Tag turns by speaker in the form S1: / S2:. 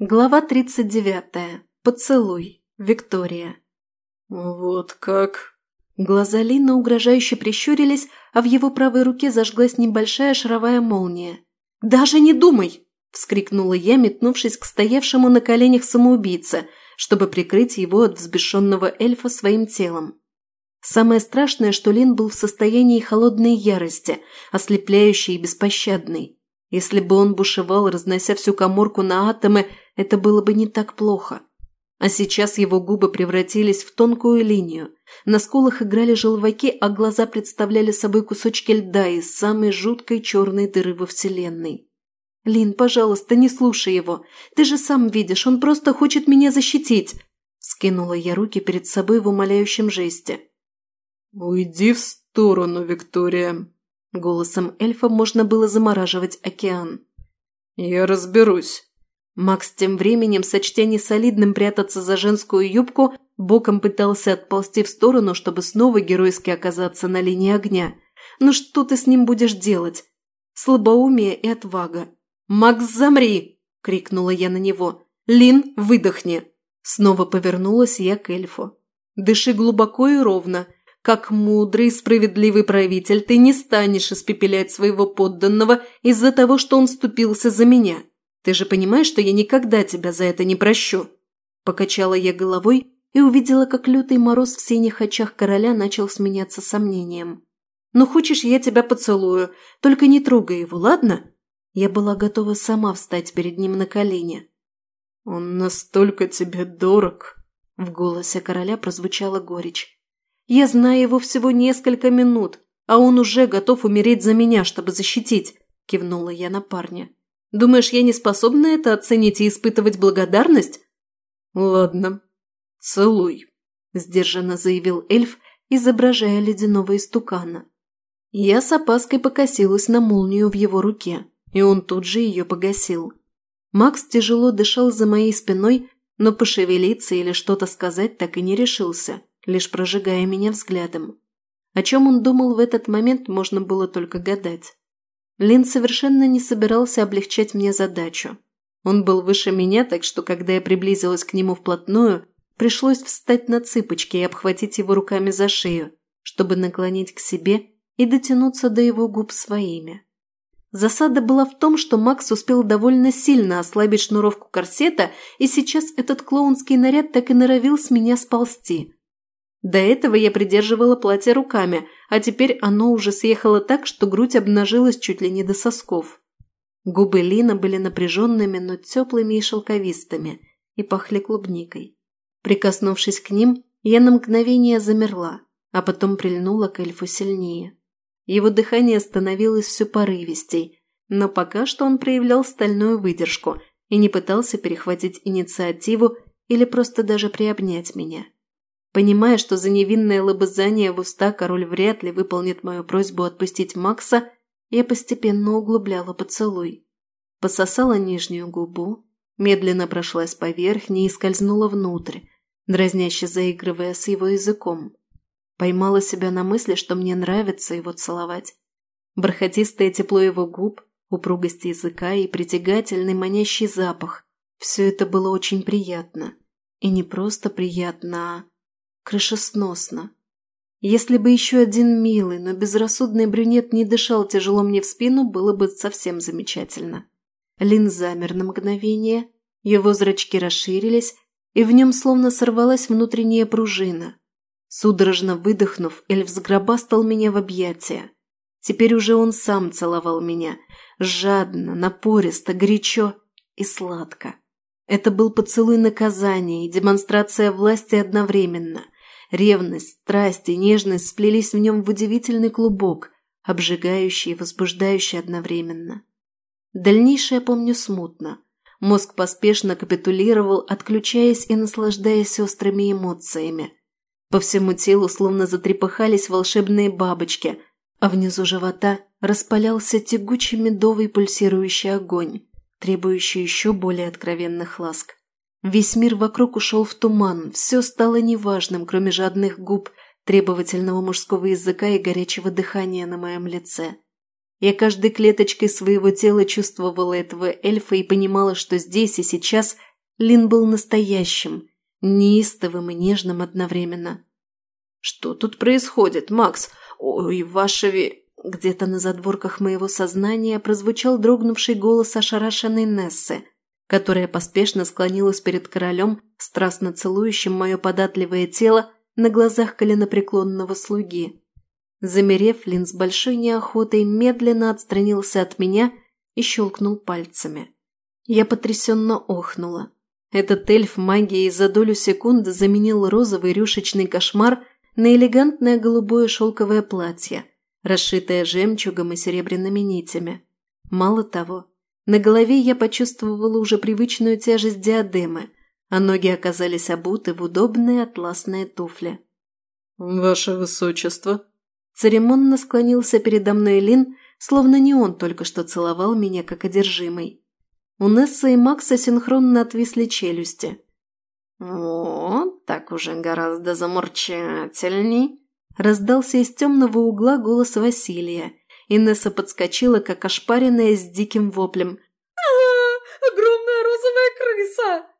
S1: Глава 39. Поцелуй. Виктория.
S2: «Вот как?»
S1: Глаза Лина угрожающе прищурились, а в его правой руке зажглась небольшая шаровая молния. «Даже не думай!» – вскрикнула я, метнувшись к стоявшему на коленях самоубийце, чтобы прикрыть его от взбешенного эльфа своим телом. Самое страшное, что Лин был в состоянии холодной ярости, ослепляющей и беспощадной. Если бы он бушевал, разнося всю коморку на атомы, это было бы не так плохо. А сейчас его губы превратились в тонкую линию. На скулах играли желваки, а глаза представляли собой кусочки льда из самой жуткой черной дыры во Вселенной. «Лин, пожалуйста, не слушай его. Ты же сам видишь, он просто хочет меня защитить!» Скинула я руки перед собой в умоляющем жесте.
S2: «Уйди в сторону, Виктория!»
S1: Голосом эльфа можно было замораживать океан.
S2: «Я разберусь».
S1: Макс тем временем, сочтя несолидным прятаться за женскую юбку, боком пытался отползти в сторону, чтобы снова геройски оказаться на линии огня. «Ну что ты с ним будешь делать?» Слабоумие и отвага. «Макс, замри!» – крикнула я на него. «Лин, выдохни!» Снова повернулась я к эльфу. «Дыши глубоко и ровно. Как мудрый и справедливый правитель, ты не станешь испепелять своего подданного из-за того, что он вступился за меня. Ты же понимаешь, что я никогда тебя за это не прощу?» Покачала я головой и увидела, как лютый мороз в синих очах короля начал сменяться сомнением. «Ну хочешь, я тебя поцелую, только не трогай его, ладно?» Я была готова сама встать перед ним на колени.
S2: «Он настолько тебе дорог!» В голосе короля прозвучала горечь.
S1: Я знаю его всего несколько минут, а он уже готов умереть за меня, чтобы защитить», – кивнула я на парня. «Думаешь, я не способна это оценить и испытывать благодарность?»
S2: «Ладно, целуй», – сдержанно заявил эльф, изображая ледяного истукана.
S1: Я с опаской покосилась на молнию в его руке, и он тут же ее погасил. Макс тяжело дышал за моей спиной, но пошевелиться или что-то сказать так и не решился лишь прожигая меня взглядом. О чем он думал в этот момент, можно было только гадать. Лин совершенно не собирался облегчать мне задачу. Он был выше меня, так что, когда я приблизилась к нему вплотную, пришлось встать на цыпочки и обхватить его руками за шею, чтобы наклонить к себе и дотянуться до его губ своими. Засада была в том, что Макс успел довольно сильно ослабить шнуровку корсета, и сейчас этот клоунский наряд так и норовил с меня сползти. До этого я придерживала платье руками, а теперь оно уже съехало так, что грудь обнажилась чуть ли не до сосков. Губы Лина были напряженными, но теплыми и шелковистыми, и пахли клубникой. Прикоснувшись к ним, я на мгновение замерла, а потом прильнула к эльфу сильнее. Его дыхание становилось все порывистей, но пока что он проявлял стальную выдержку и не пытался перехватить инициативу или просто даже приобнять меня. Понимая, что за невинное лобызание в уста король вряд ли выполнит мою просьбу отпустить Макса, я постепенно углубляла поцелуй. Пососала нижнюю губу, медленно прошлась по верхней и скользнула внутрь, дразняще заигрывая с его языком. Поймала себя на мысли, что мне нравится его целовать. Бархатистое тепло его губ, упругость языка и притягательный манящий запах – все это было очень приятно. И не просто приятно, а крышесносно. Если бы еще один милый, но безрассудный брюнет не дышал тяжело мне в спину, было бы совсем замечательно. Лин замер на мгновение, его зрачки расширились, и в нем словно сорвалась внутренняя пружина. Судорожно выдохнув, эльф сгробастал меня в объятия. Теперь уже он сам целовал меня, жадно, напористо, горячо и сладко. Это был поцелуй наказания и демонстрация власти одновременно. Ревность, страсть и нежность сплелись в нем в удивительный клубок, обжигающий и возбуждающий одновременно. Дальнейшее помню смутно. Мозг поспешно капитулировал, отключаясь и наслаждаясь острыми эмоциями. По всему телу словно затрепыхались волшебные бабочки, а внизу живота распалялся тягучий медовый пульсирующий огонь, требующий еще более откровенных ласк. Весь мир вокруг ушел в туман, все стало неважным, кроме жадных губ, требовательного мужского языка и горячего дыхания на моем лице. Я каждой клеточкой своего тела чувствовала этого эльфа и понимала, что здесь и сейчас Лин был настоящим, неистовым и нежным одновременно. «Что тут происходит, Макс? Ой, ваша ви...» Где-то на задворках моего сознания прозвучал дрогнувший голос ошарашенной Нессы, которая поспешно склонилась перед королем, страстно целующим мое податливое тело на глазах коленопреклонного слуги. Замерев, Лин с большой неохотой медленно отстранился от меня и щелкнул пальцами. Я потрясенно охнула. Этот эльф магии за долю секунды заменил розовый рюшечный кошмар на элегантное голубое шелковое платье, расшитое жемчугом и серебряными нитями. Мало того, на голове я почувствовала уже привычную тяжесть диадемы, а ноги оказались обуты в удобные атласные туфли.
S2: «Ваше Высочество!»
S1: Церемонно склонился передо мной Лин, словно не он только что целовал меня как одержимый. У Несса и Макса синхронно отвисли челюсти.
S2: «О, так уже гораздо замурчательней!»
S1: Раздался из темного угла голос Василия, и Несса подскочила, как ошпаренная с диким воплем.
S3: «А, огромная розовая крыса!»